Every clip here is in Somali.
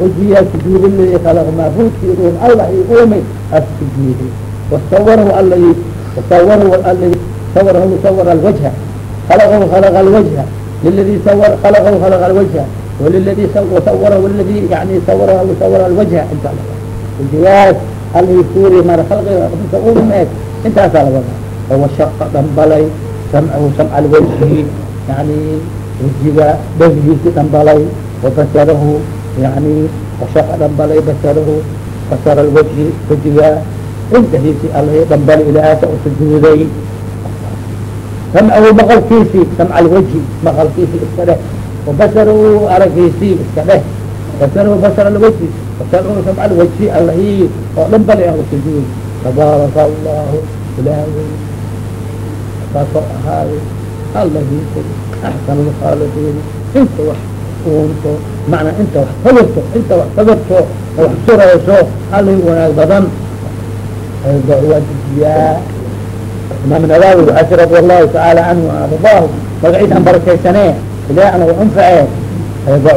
wajiyaa sujuudi ladi khalaq maabuudki uun allah i uumi as sujuudi wasawarahu alla wasawarahu alla sawarahu sawara alwajha khalaqahu khalaqa alwajha liladi sawar khalaqahu khalaqa alwajha waliladi wasawarahu ladi yani sawarahu sawara alwajha inta wajigaas alla suuri mara khalqiga inta uumeed intaasaa lawadaa fawashaqa dhambalay samcahu samca alwajhi yani wajiga dhagiisi dhambalay wabasarahu yani washaqa dhambalay basarahu basar alwajhi wajiga indhahiisi alla dhambalay ilaasa u sujuuday samcahu maqalkiisi samca alwajhi maqalkiisi iska dheh wabasarahu aragiisi iska dheh basarahu basar alwajhi basarahu samca alwajhi allahi oo dhambalay ah u sujuud tabaaraka allahu ilaahay kaasoo ahaaday allahiisa axsan lkhaaliqiin inta wax uunto macnaa inta wax sabirto inta wax sabirto oo wax surayso allih wanaag badan. Waa dejiyaa imaam nawawi waxaasi radi allahu tacaala canhu ardaahu magaciis aan barakaysanee ilaah ana anface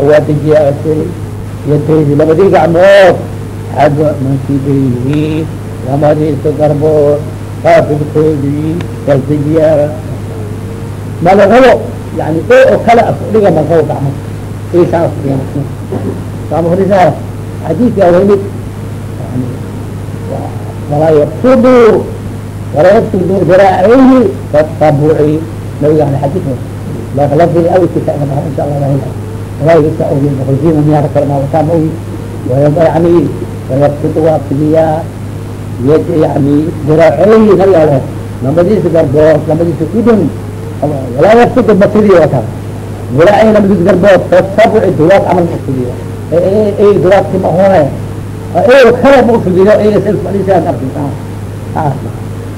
waa dejiyaa yadaydi labadii gacmood xagga mankibayhi lamadiisa garbood qaafidkoodii yasdejiyaa malagabo yani o oo kale afudhiga malgabo gacmo saamhorisaa xadiidkaa weli yani walaa yabsudu walaa yabsudu diraacayhi tabuci nabiga yani xadiid lafdiga awilkiisa ina insha allah riwaayadiisa ogi muqdima miyaa kale maawataam ogi yani wayabsudu waa fidiyaa yad yani diraacayhi nabiga leh lamadiisa garbood lamadiisa kudun walaa yabsudu mafidiyo wata diraacayhi lamadiisa garbood tasabuci duwaad camal mafidiyo ay. Duwaadki ma hone kale ma ufidiyo fadhiisaan arkisaa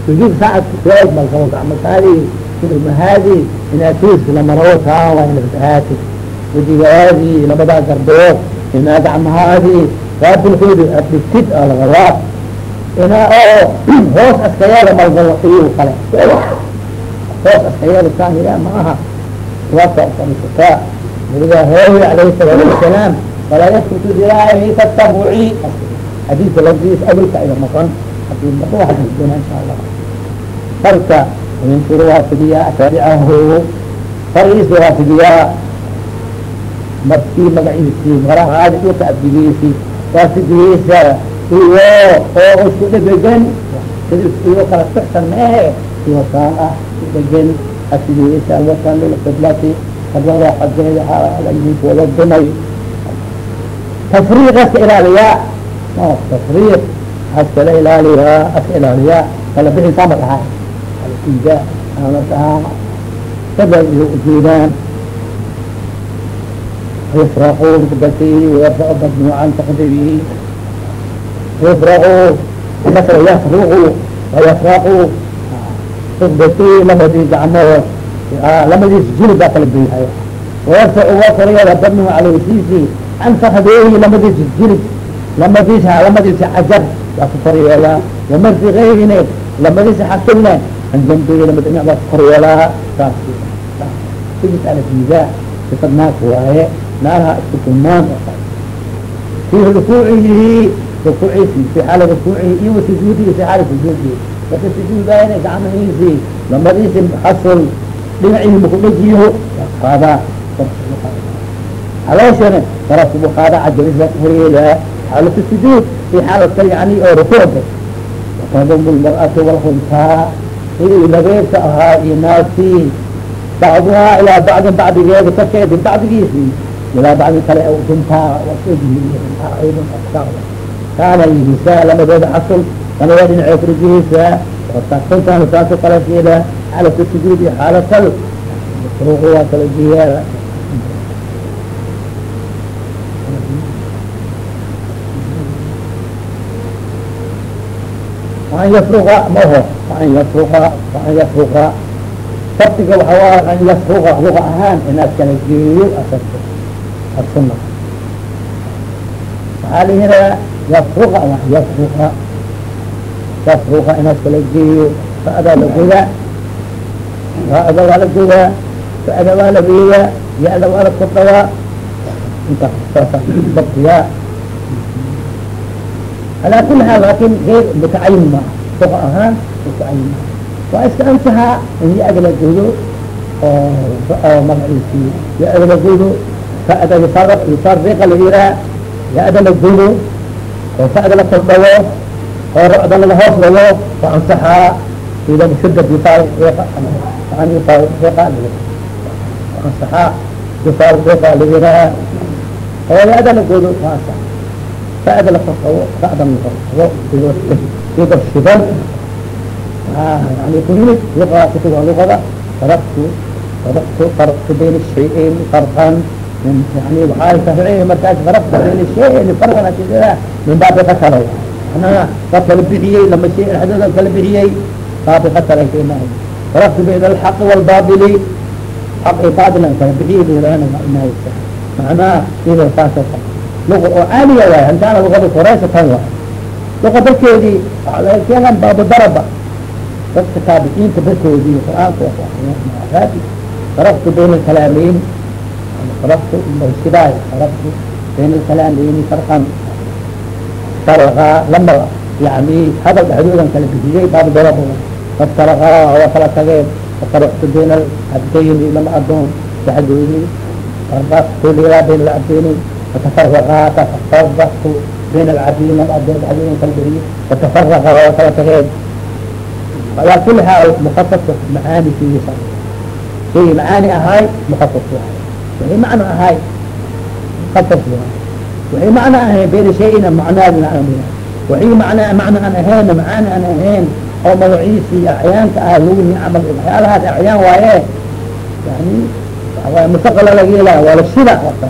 sujud saacad kuwaad malkabo gacmakaadi mahadi inaatiis lamarawo taa waa inaaati wajigaadi labadaa garbood inaa gacmahaadi qaabilkoodi adhigtid aa lagalaa inaa oo hoos askayaada malgabo iyo kale hoos askayaada saahila ma aha waasa fadhiisataa nabigaa hooy alayhi salaatu wasalaam walaa yaskutu diraahi tatabuci xadiidka lafdiis awelka aya maqan haddii maqo hadis doona insha allah farka yankuru waa fidiyaa tabicahu fariisi waa fidiyaa markii magaciisi maraqaadi dhulka abdigiisi waa fidigiisa iyo oo isku dhegegan iyo kala fixsan mehe kaan ah isku dhegan asidigiisa alwatan lilqiblati qiblada xageeda wada dumay tafriiq aska ilaaliyaa tafriiq askala ilaaliyaa aska ilaaliyaa kala bixi sama dhahay alida aanaa sada ujeedaan yafraqu rukbati wayarfau badnu can taqdirihi yafraqu masala yafruqu wayafraqu rukbati labadii gacmood lamadiis jilib baa kala wayarfacu waa korayada badnu caleysiisi can fakdeehi lamadiisa jilib lamadiisa lamadiisa cajar waa ku koryeelaa wamarfiqeyhine lamadiisa xasilne an jambihi lama dhinac baa ku koryeelaa saas sigis ala diidaa sifad naak waaye naalaha isku kulmaan fi rukuucihi rukuuciisi fi xaali rukuucihi iyo wasujuudihi fi xaali sujuudihi marka sujuudayna gacmahiisi lamadiisi xasul dhinacihi makudhajiyo qaadaa calooshana karaas bu qaada cajalis baa kuhoreelaa xaalatu sujuud fi xaalata yani oo rukuucda watadum lmar'ati walhuntaa sidii labeebka ahaa iyo naagtii bacduhaa ilaa bacdin bacdigeeda kasheedi bacdigiisii ilaa bacdi kale duntaa kaana yihiisa lamadooda xasul lamadooda dhinacee furijihiisa kuntaan saasu kala fiila xaalatu sujuud iyo xaalatal ruuqu waa kala jiyaa an yafruqa maho an yafruqa an yafruqa sabtiga waxaa an yafruqa luqa ahaan inaad kala geeyo asarta asuna waxaa la yihaha yafruqa yafruqa yafruqa inaad kala geeyo fa'daa la godaa fa'da waa la godaa fa'da waa la weeyaa ya-da waa la kordhawaa inta saasa sabtiyaa alaa kuli haal laakin geer mutacayin maa luqa ahaan mutacayin maa waa iska ansahaa in ya-da la godo oo magaciisi ya-da la godo fa'da yufar yufariqa la yiraa ya-da la godo oo fa'da la kordhawo oo rada laga hoos lago fa ansaxaa ida shida difaal an ifaa iqa ansaxaa oo ada la goodo fa ansax ra'da la korqabo ra'da la shidan yani kulli luqa kutuga luqada taraktu taraktu farqtu bayna shay'ayn farqan yani waxaa shaaficiya markaas farqta bayna shay'ayn farqan akidada min baabi qatalaya manaa waa kala bixiyey lama shay dhexdooda kala bixiyey keenahay faraqtu bayna alxaqi wاlbaabili xaq iyo baabilan kala bixiyey bnahaysa macnaa ida saasa luqa oo caaliya waay hantaana luqada koreysa tan waay luqa dalkeedii waxaa laga keenan baabu daraba dadka taabiciinta barkoodii qur'aanka raadi faraqtu bayna alkalaameyn faraqtu sidaay faraqtu bayna alkalaameyn farqan farqaa lama yani hadal dhexdoodan kala bixiyey baab darab fafaraqaa waa kala tageen fafaraqtu bayna alabdayni lama adoon dhexdoodii faraqtu lilaa bayna alabdayni fatafaraqaa tafaraqtu bayna alcabdiin lama adoon dhexdoodan kala bixiyey fatafaraqa waa kala tageen alaa kuli haal mukasaska macaani fiisa shay macaani ahaay mukasas waay waxay macno ahaay mukasas waay waxay macno ahayn bayna shayina macnaadi macno waxay macna macno aan ahayn macaani aan ahayn oo magaciisi acyaanka ah lagu nicmal waxyaalahaas acyaan waaye yani waay mustaqala laga yeelaa waa la shida wata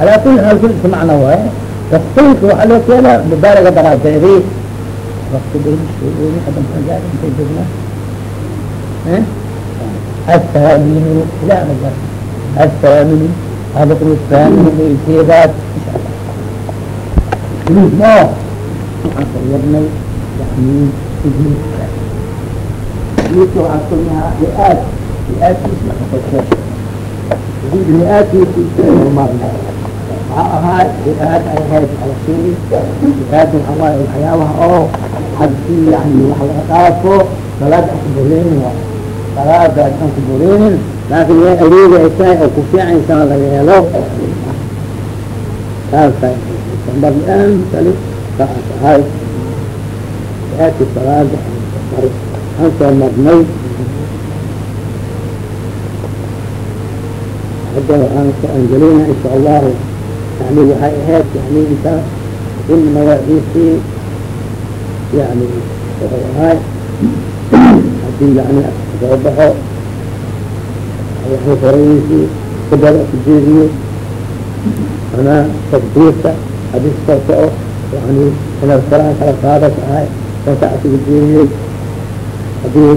alaa kuli haal kul iska macno waaye tafsiilka waxaa loo keenaa mubaalaga daraadeedii وقت بين الشهور قدم حجار انت جبنا الثامن لا مجال الثامن هذا هو الثامن للسيدات ما صورنا يعني ابن يوسف عصرناها لآت لآت اسمها فتشاش لآت يوسف المرضى هاي لآت أي هاي على سوري لآت الحوائي والحياوة أو hadii yani wax laga dhaafo salaada an kubureynin waay salaada an kubureynin laakin way areegaysaa oo kufiicaysaa laga helo saasa barian kali ahay salaada an soo marnay hadda aan ka angelina insha allahu yani waxay ahayd yani inta in magaciisii yani wuxuu ahay haddii yani soo baxo horeysi kudaba kujeediyo ama takbiirta haddii soo soco yani inad saraan kala qaadas ahay saasa kujeediyey haddii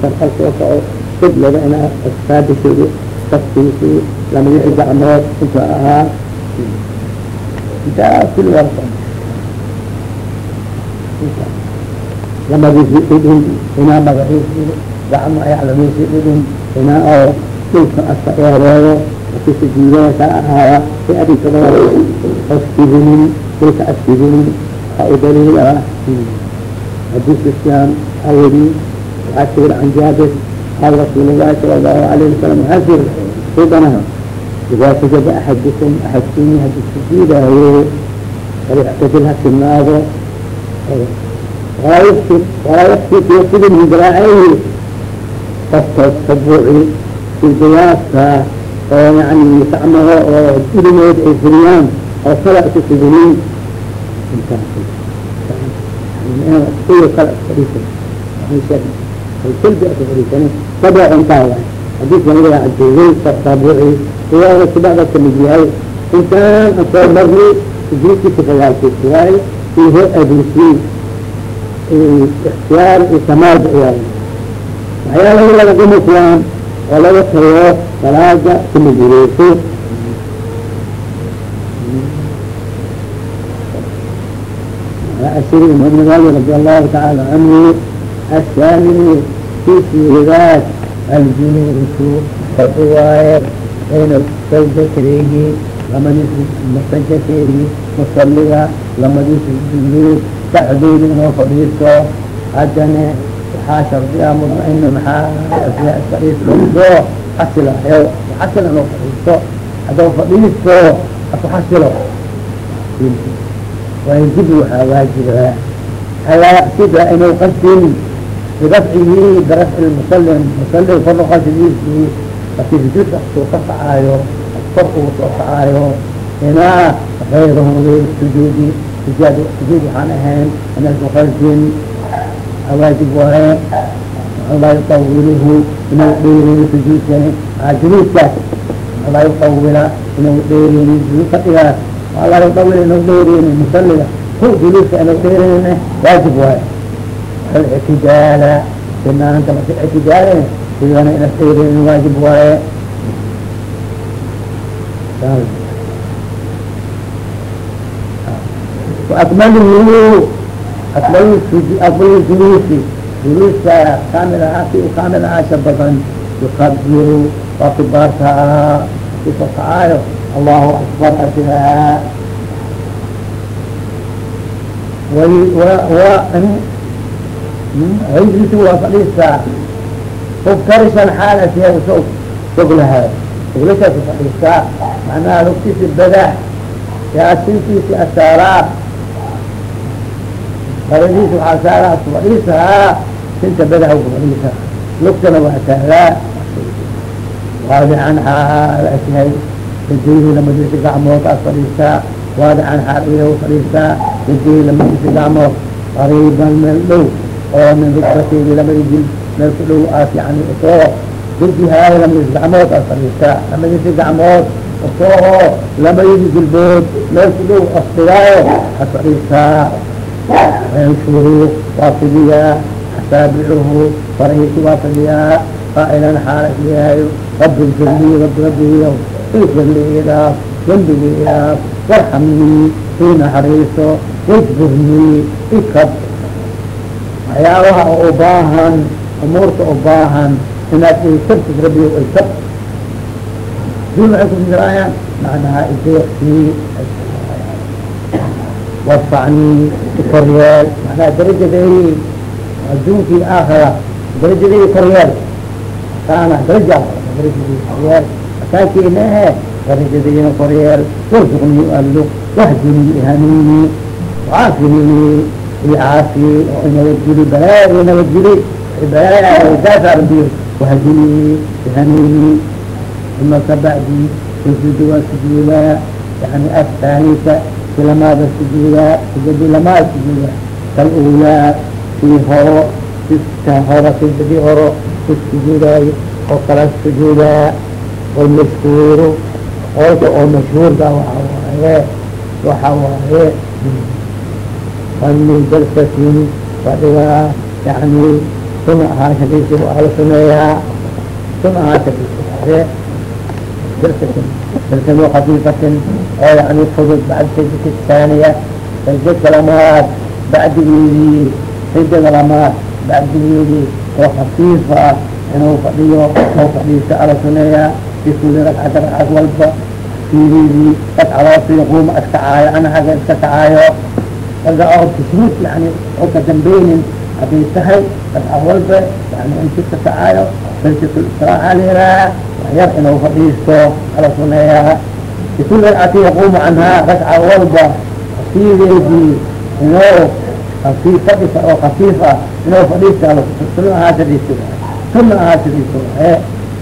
sarka soo soco qiblada ina saabisidi safkiisi lamadiisi gacmood inta ahaa intaa kul warsa lamadiisi inaa magaciisi gacmo ayaclamiisi dhidhin inaa oo dhulka aska eereedo aki sujuudasa ahaaya si adinkada askidinin dhulka askidinin waxaa u daliil ah xadiis islam aweli waxaa sir can jaabir qaal rasuul llahi sala allahu alayhi wasalam waxaa sir sidanaha idaa sajada axadukum axadkini haddii sujuudaayo falyactadil ha sinaado walaa yufsid walaa yufsid yufsidin min diraacayhi qofkaas ka buuxi idiyaadka oo yani gacmaha oo dulimeed ay fuliyaan oo kala isku fidinin sabecontaa yahay intaan soo marni ijrikiisa fagaalkiis waaye iyo waxyaala in laga dhimasaan oo laga tago salaada kumajireyso sr md bn ali ah, radi allahu taala canhu asaamini kisi riwaad aljuluusu saku waaye ayna sajda kareegi lamadiisa sajda kareegi musaliga lamadiisa juluus dhacdoodii inoo fadhiisto haddana waxaa shardiga mudmaina maxaa fadhiisto xasilayo xasila inuu fadhiisto haddau fadhiisto aku xasilo waajib waxaa waajiba alaa sida inuu qasin birafcihi birafci musali musali kornoqasidiisii markii sujuudka soo ka kacaayo kor uu soo kacaayo inaa غayrahu غayr sujuudi sujuud waxaan ahayn inaas qasin waajib waaye waxbaa yuqawiluhu inuu dheereeyo sujuudkani juduudkaas waxbaa yuqawila inuu dheereeyo sujuud fadhigaas waxbaa yuqawila inuu dheereeyo musalliga ku juluuska inuu dheereeyne waajib waaye ictijaala binaanta marka ictijaale sidana inas dheereeyo waajib waaye waakmaluhu afdal juluusi juluuska kaamil ahaa si u kaamil ahaasha badan yukabiru waa kibaarta ahaa kukacaayo allahu akbar adiraa way wa wa hajlisu waa fadhiistaa muftarishan xaal asiyaa u soo fog lahaa foglashaas fadhiistaa macnaha lugtiisi badax yaasiintiisi asaaraa faradiisa waxaa saaraa fadhiisahaa sinta badaha fadhiisa lugtana waa tahlaa waadican xaalaasyahay rajayhi lamadiisa gacmood aad fadhiistaa waadican xaal fadhiistaa rajayhi lamadiisa gacmood qariiban meel dhow oo min rukbateedi lamadi jil meel ku dhow aad yani u soo rajihaayo lamadiisa gacmood aad fadhiistaa lamadiisa gacmood u soo lamadidi jilbood meel ku dhow asdigaayo aad fadhiistaa وينشره وافديا أسابعه فرهيس وافديا قائلا حالك لهاي رب اغفر لي رب ربي اغفر لي إذا ذنبي إذا وارحمني حين حريصه واجبرني اكب waxyaabaha oo ubaahan umuurta ubaahan inaad isabtid rabbi isab dii maxay kufikiraayaan macnaha ideeqsii وارفعني كريال معناها درجة ذي adduunkii aakhira darajadii koryaal kaana daraja darajadii koryaal akaakiina ahe darajadiina koryaal warzuqnii allo wahdinii ihanini وcaafini icaafi oo inabadgeli balaaya nabadgeli balaaya daafa rabbiyo wahdinii ihanini uma kabacdi sujuudu waa sujuudaa yani athaalita silamaada sujuudaa sujudi lamaa sujuudaa kalulaa kii horo ka horo sijadii horo sujuudaayo oo kala sujuudaa walmashhuuru qolka oo mashhuurka waxa waaye waxa waaye fani jalsatin fadhigaa yani suna ahaashadiisi waa la suna ahaashadiisi jalsatin jalsado khafiifatin oo yani fudud bacda sajdati thaaniya sajdadka lamaad bacdigeedii sajdada lamaad bacdigeedii oo khafiifa ah inuu fadhiyo oo fadhiisto ala suneeyaa fi kuli rakcata racad walba fiideedii ragcadoodsi quuma iska caayo ana haga iska kacaayo raga oo tashhuud yani oo ka dambeynin hadday tahay ragca walba yani inti ka kacaayo sajdatul israaca liraa yar inuu fadhiisto kala suneeyaa bikuli racati yaquumu canhaa ragca walba asiideedii inuu i fadhisa oo kafiif ah inuu fadhiisto sun ahaa shadiiso sunna ahaa shadiiso ee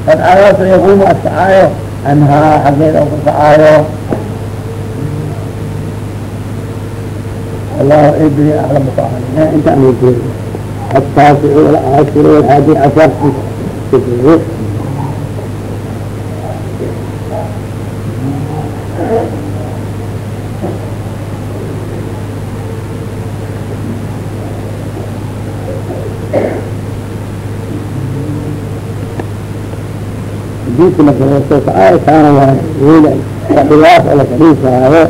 ragcadaas yaquumu askacaayo canhaa xaggeeda u kakacaayo wallahu ibri aclamu inta asaasic alcaashir alxaadi cashar xadiidki marka hoose ka aayka ana waay wiila fadhigaas ala fadhiisaayo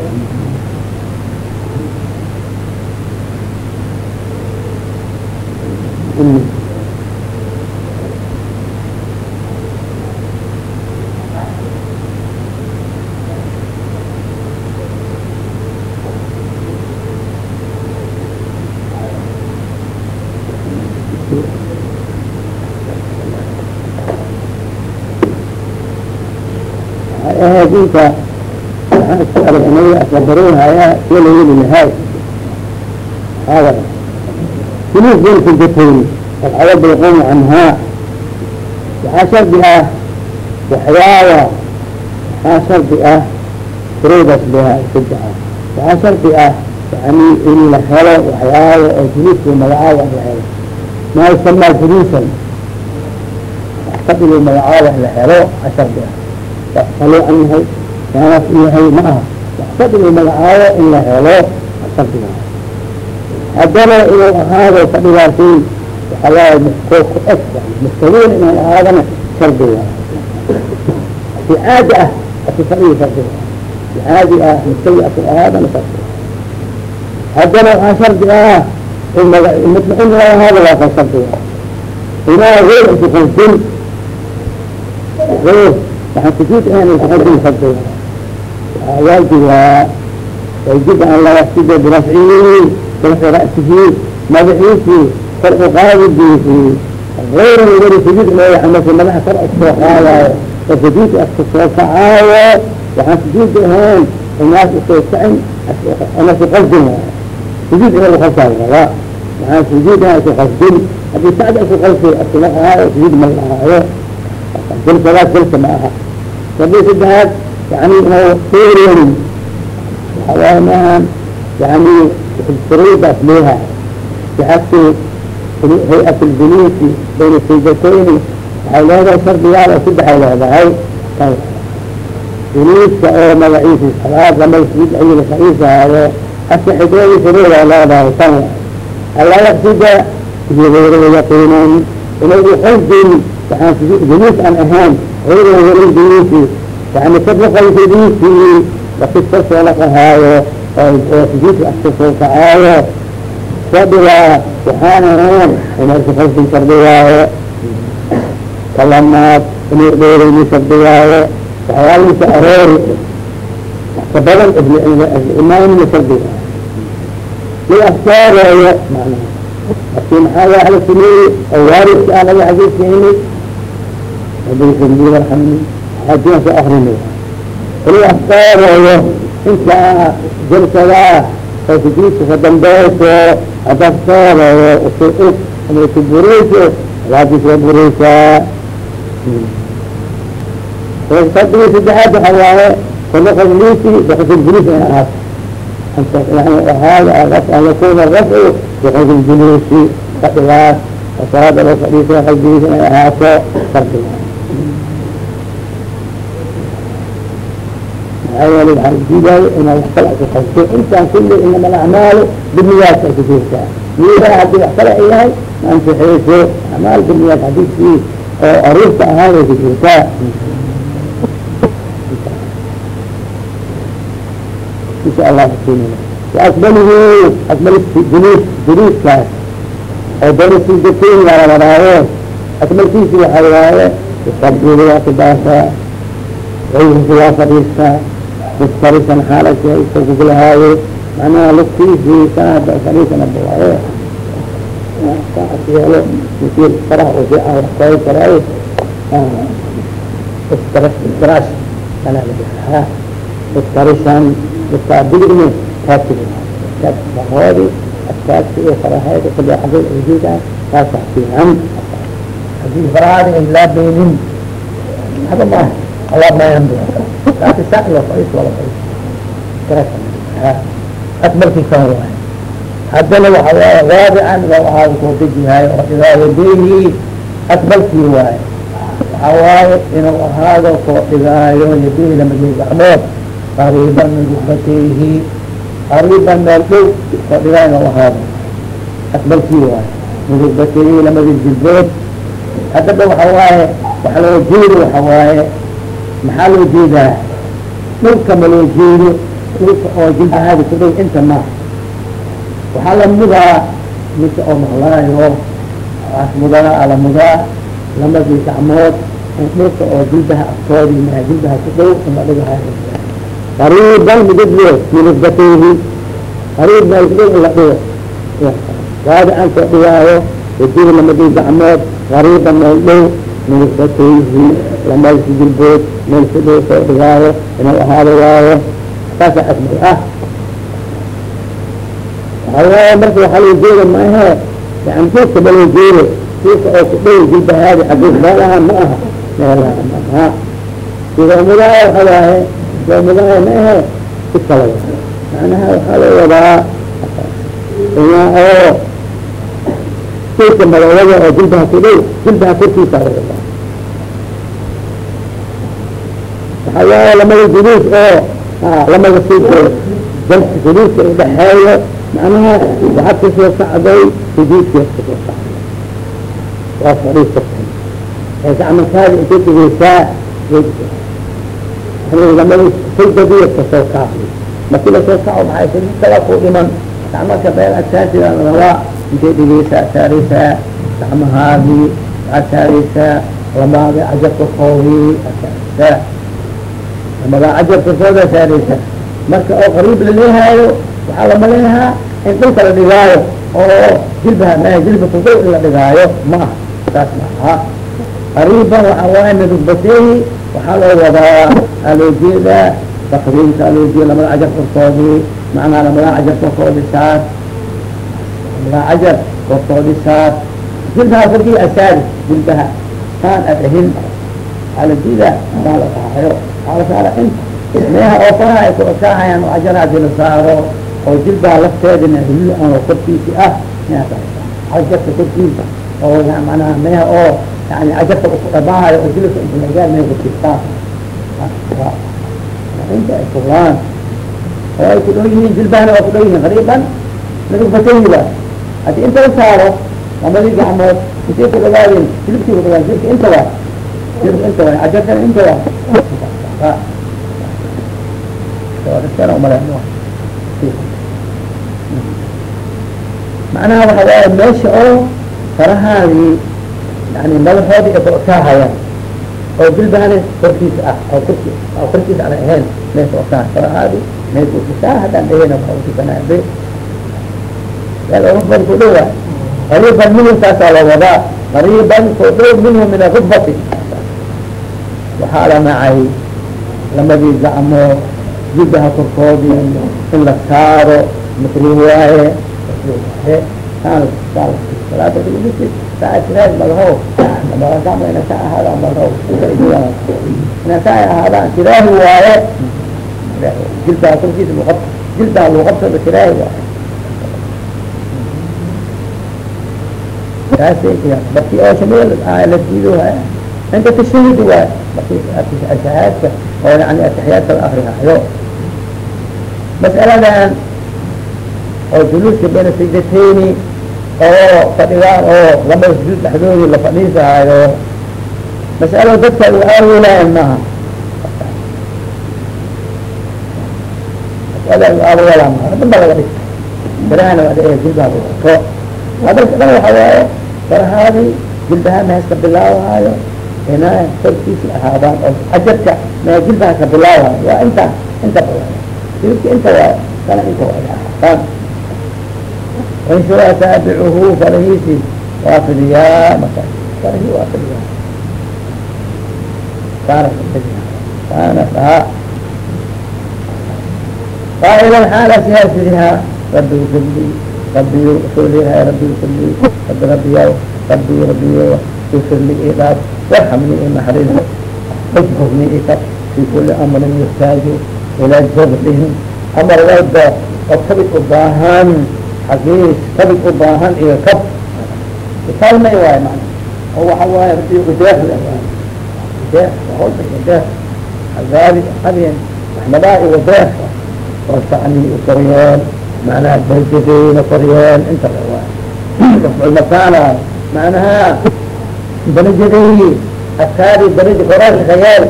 ahadinka waxaan isku aragnay asbaruunhaya siya la yeli lahay hada fuluus been kujatayn alcada bayqomi canhaa waxaa shardi ah waxyaaba waxaa shardi ah beha sida ah waxaa shardi ah yani in la helo waxyaaba oo fuluuska magacaaba la helo maa yusamaa fuluusan fadhiga magacaaba la helo a shardi ah waa loo an yahay waanaas u yahay ma aha. Waxsad inuu magacaayo in la helo shardiga haddana inuu ahaado fadhigaasi waxaawaaye muxkoo ku eg mustawiil inay ahaadana shardiga si caadi ah asi fadhigi shardiga si caadi ah mustawi asi ahaadana shardiga haddana waxaa shardi ah in maga mutmacin waxaan sujuud ahayn isqasdin shardiga waajiba wajib an la yafsida birafcihi birafci ra'sihi madaxiisi kor uqaadidiisi غayr gari sujuud inuu amasi madaxa kor askoo qaadayo oo sujuud aska soo kacaayo. Waxaan sujuud ahayn inaas u soo kacin anas qasdin sujuud ina uqasaayo rabaa waxaan sujuud ahayn isu qasdin haddii sacda isu qalsi askula ahaayo sujuud ma lahaayo jilsadaas jilsa ma aha haddii saddexaad yani inuu fiirinin waxawaaye maahan yani furuudaas leeha sixatu hay'at ljuluusi bayna saydatayn waxay leedahay shardiyaal oo saddexay leedahay juluuska oo magaciisi salaad lama sujuud ayla faiisaayo asaxidoodi furuuda leedahay tan alaa yaqsida iyagayra yaqiinan inay uxasdin waxaan juluus aan ahayn ayra warin juluusi. Yani kadlaqaysidiisi wakista soo laqahaayo oo sujuudka aska soo kacaayo. Fadhiga waxaan ahayn inay kuxasdin shardigaayo kalamaad inay dheerayni shardigaayo waxyaalisa aroori ka badan imaanina shardiga liaftaareeyo macnaha marki maxaa waa ala sameeyey oo waaridka ah laga xadiiskayni soo akrini liaftaareeyo intaa jalsadaa oo sujuudka ka dambeyso hadaftaareeyo usu og ama isu bureyso alaadii soo bureysaa fadigi saddexaad waxa waaye kuluqadliisi bixusuljuliis in ahaat yani ahaada an yakuna rafcu bixusuljuluusi fadhigaas salaada loo fadhiisa qalbigiisa inay ahaato fardiga maxaa yeele waxaa udiidaayo inaa wax kale ku qabto intaan kulli inama alacmaalu biniyaadka ay ku jirtaa niyadaa haddii wax kale ay yahay ma ansixeyso acmaal biniyaad xadiiskii oo aruurta ahaan ay ku jirtaa insha allah waakmalihu akmal juluus juluuskaas oo dawla sidateyn waa lawadaayo akmalkiisi waxa waaye isabduli waa kudaasa wayhisi waa fadhiistaa mustarisan xaalaka isakugulahaayo macnaha bawaaye yeelo masiir faraha oo fiican wax kooyi karaayo istirash kana lahaa istarisan mustaabiligni taabtigi taabtihoodi askaabti iyo faraheeda kule xagay ujeedaan taasa fiican haddii farahaadi in laa beynin hada maaha akmalkii kan waay haddana waabican waa ahaada koo dejihaay oo idaa wadehi akmalkii waaye waxa waaye inuu ahaado koo dhigaayo yadehi lamadii gacmood qariiban min rukbatayhi qariiban meel dhow koo dhigaa inuu ahaado akmalkii waaye min rukbatayhi lamadii jilbood haddaba waxa waaye waxa loo jeedo waxa waaye maxaa loo jeedaa? Dhulka ma loo jeedo? Dhulka oo jilbahaadi ku dhow inta ma. Waxaa la mudaa midka oo maqlaayo waas mudaa ala mudaa lamadii gacmood dhulka oo jilbaha aftoodi maa jilbaha ku dhow uma dhigahayo qariiban midadyo minusbatayhi qariib meel ku in la dhigo. Waabican koo dhigaayo wajihi lamadii gacmood qariiban meel dhow minusbatayhi lamaysi jilbood meel fidoo soo dhigaayo inuu ahaado waayo saasa asmal ah waxawaaye marka waxaa loo jeeda maahe yani geedka ba loo jeedo geedka oo kudhow jilbahaadi xagiis baalaha ma aha meelaha sidoomudaha waxa waaye sidoomudaha ma ahe si kala macnaha waxaa loo wadaa ina oo geedka madawada oo jilbaha kudhow jilbaha korkiisa la wadaa waxaa lamada juluus oo lamada siidkood dalka juluuska udhaxeeyo macnaha waxaad ka soo sacday sujuudkeed ka soo sacday waa fadhiisatay ee gacmankaada intay dhigeysaa lamada sajdadiya ka soo kaafi markii la soo kaco maxay sajidkala ku dhiman. Gacmanka meel asaasiga rabaa intay dhigeysaa saareysaa gacmahaadii waxaad saareysaa lamaada cajarka koodii asaareysaa lamadaa cajarka kooda saareysaa marka oo qariib laleehaayo waxaa lamaleehaa in dhulka la dhigaayo oo jilbaha ma jilba kudow in la dhigaayo ma aha. Saas ma aha. Qariiban waxaa waaye midugbateehi waxaa loo wadaa aa loo jeedaa takriimka aa loo jeeda lamada cajar korkoodii macnaa lamadaa cajar korkoodi saar lamadaa cajar korkoodi saar jilbaha korkii asaari jilbaha kaan adahin waxaa la jeedaa inta meeha oo faraha ay ku odkaahayaan oo cajar haddii la saaro oo jilbaha lafteedina hili oo korkiisi ah cajarka korkiisa oo manaa meeha oo yani cajarka kudhabaahayo oo jilka intigaal meha kujirtaan inta ay fulaan oo ay ku dhow yihiin jilbahana waa ku dhow yihiin qariiban midugbatayhiba haddii inta la saaro lamadii gacmood intay ku dhagaadeen jilibkii ku dhagaan jilka inta jilka inta waa waa macnaha waxa waaye meesha oo farahaadii yani madaxoodii ay kaokaahayaan oo jilbahani korkiisa ah oo korki oo korkiisa ana ahayn meesha okaa farahaadii meesha haddaan dhehena waaukisanaabe rubban ku dhow waay qariiban minhu la wadaa qariiban ku dhow minhu min arubati waxaa la nacay lamadii gacmo jilbaha korkoodii in la saaro makruh waaye shameel la diido waay inta oo yani ataxiyaadka la akrihaayo mas'aladan oo juluuska bayna sajdatayni oo fadhigaan oo laba sujuud dhexdoodii la fadhiisahaayo mas'alo dadka u aawilaayan maaha mas'ala u aawilaa maaha dhan ba laga dhig baraana waa dhee jilbaha ko hadalka dhan waxa waaye barahaadii jilbaha meeska bilaawaayo inaa korkiisi ahaadaan oo ajarka mee jilbaha ka bilaawaayo waa inta inta jilibka inta waay kana inta waay ahaadaan inshaa taabicuhu farahiisi waa fidiyaa marka farahi waa fidiyaa kaana kaana faha qaa'ilan xaala sihaa fidihaa rabbi ufidli rabbi usuliha rabbi ufidli rabbi rabbiyaw rabbi rabbiyo ufidli idaaf warxamni inaxariis wajhurni ikab fi kuli amrin yuxtaaju ila jabdihim amar walba oo kabid u baahan xagiis kabid u baahan iyo kab italmay waayo mana oo waxa waaye rabbi udeef deef hawda deef agaadi adiyan maxmadaa iyo deef warfacni ukoryeel macnaha darjadeyna koryeel inta waay rafculmakaana macnaha darajadey askaari daraja koraasha khayeel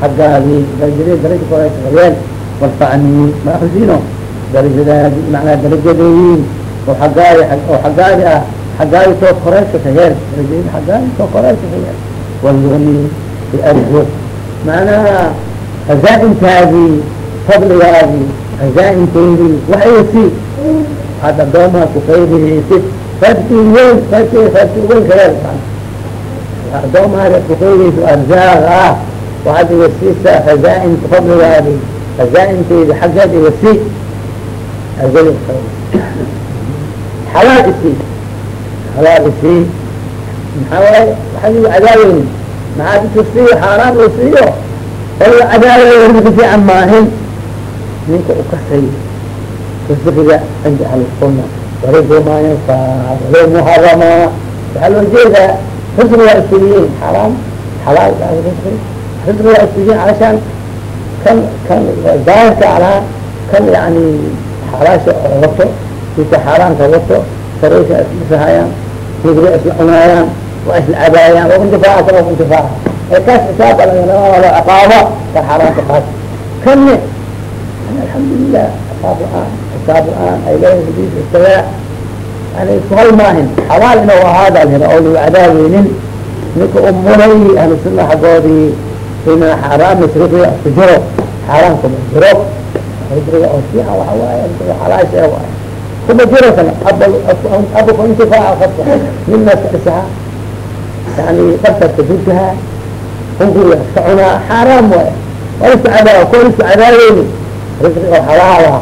xaggaadi darajadey daraja koraasha khayeel warfacni ma akrisiino darajadaadi macnaha darajadeyin oo xaggaadi oo xaggaadi ah xaggaadi soo koraasha khayeel darajadeyda xaggaadi soo koraasha khayeel warzuqni biarzuq macnaha khazaa-intaadii fadligaadii khazaa-inteydii waxaysi addoomaha ku qaybihaysid faadkii weyn faadki faadki weyn khayeel adoomaada kuqeydayso arzaaq ah waxaad iga siisaa khazaainta fadligaadi khazaainteyda xaggeed iga sii argadi xalaal isii xalaal isii maxaa waaye waxaad igu cadaaweynin maxaad itusiiyo xaaraan u siiyo oo la cadaawayo ninka fiican maahin ninka u kasay risqiga cinda ahli sunna warisqu maa yanfac walow muharama waxaa loo jeedaa risqi waa iskuyihiin xaraam xalaal risqi risqi waa iskuyihiin calashaan kan kan daahirka alaa kan yani xalaasha wato ika xaaraanka wato saraysa isdhisahayaan higri isla cunaayaan waa isla cabaayaan waa intifaaca waa intifaaca ee kaas xisaaba laga ciqaabo ka xaaraanka qaas kanne alxamdulilah ciqaab la'aan xisaab la'aan ay leeyihiin hadiis istagaa yani suhal maahin xalaal inuu ahaada hira oo lagu cadaaweynin ninka umuray ahlu sunna xaggoodii ina xaaraam masriqiga isku jiro xaaraamka ma jiro risqiga oo fiican waxa waaye xalaasha waay kuma jiro kana aba ku intifaaca qabta midna iska dhisaha yani dhabtarka durkaha hunguriga iska cunaa xaaraam waay waa isku cadaawa kuwa isku oo xalaala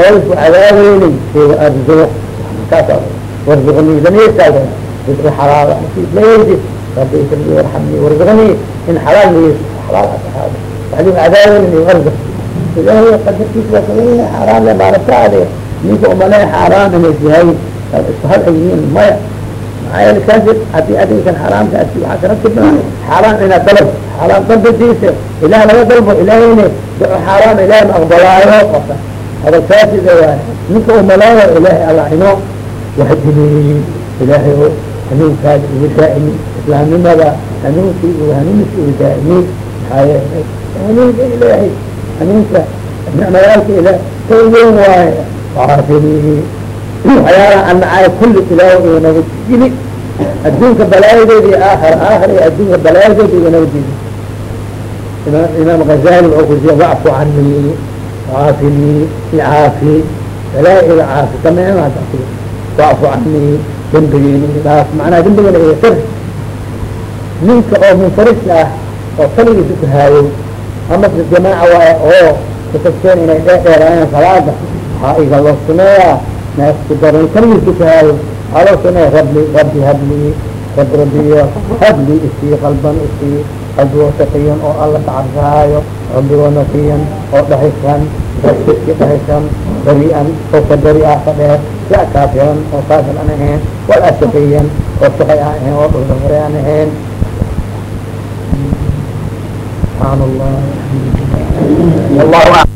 oo isku cadaaweyni siga arzuq kaas warzuqni damiirkaas risqi xalaala layjid rabbi isri warxamni warzuqni in xalaal niyeyso xalaal asaxaab waxligu cadaaweyni warzuq ilaahay qadarkiisa waa sameeyna xaaraam le maarataade ninka umale xaaraam inay yahay isku hal ay yihiin maya maxaa yeele kaasi haddii adinkan xaaraamka asi waxaa karatibna xaaraam inaad dalab xaaraam dalbadiisa ilaah laga dalbo ilaahayne duco xaaraam ilahay ma aqbalaayo qofka hada kaasida waay ninka umalaayo ilaahay alacino wahdini ilaahay o hanuunkaada igu daa'imi islaamnimada hanuunkii iyo hanuunka igu daa'imi maxaa yeelay hanuunka ilaahay hanuunka nicmayaalka ilaah kay weyn waaye waafini waxyaalaha an nacaay kulli ilaahu iga naga jili adduunka balaayadeeda iyo aakhira aakhira iyo adduunka balaayadeeda iga naga jili imaam gazali wuxuu kusiya wacfu cani waafini icaafi balaa iga caafi sameyn wacfu cani dembigeyna dhaaf macnaha dembigana iga sir ninka oo munfariska ah oo kaligiisa ku haayo ama jamaaca waaye oo kutagteen inay dheerdheeraayaan salaada waxaa iga loo suneeyaa naasku daran kaligiisa ku haayo loo suneeya rabbi rabbi habli rabbi rabbiyo habli isii qalban isii qalbigoo shaqiyan oo alla tacabsahaayo qalbigoo nafiyan oo dhahisan rasidki dhahisan bari-an oo ka bari ah ka dheer kaafiran oo kaafir aan ahayn walaa shaqiyan oo shaqay aan ahayn oo dhulhore aan ahayn subxaan allah wallahu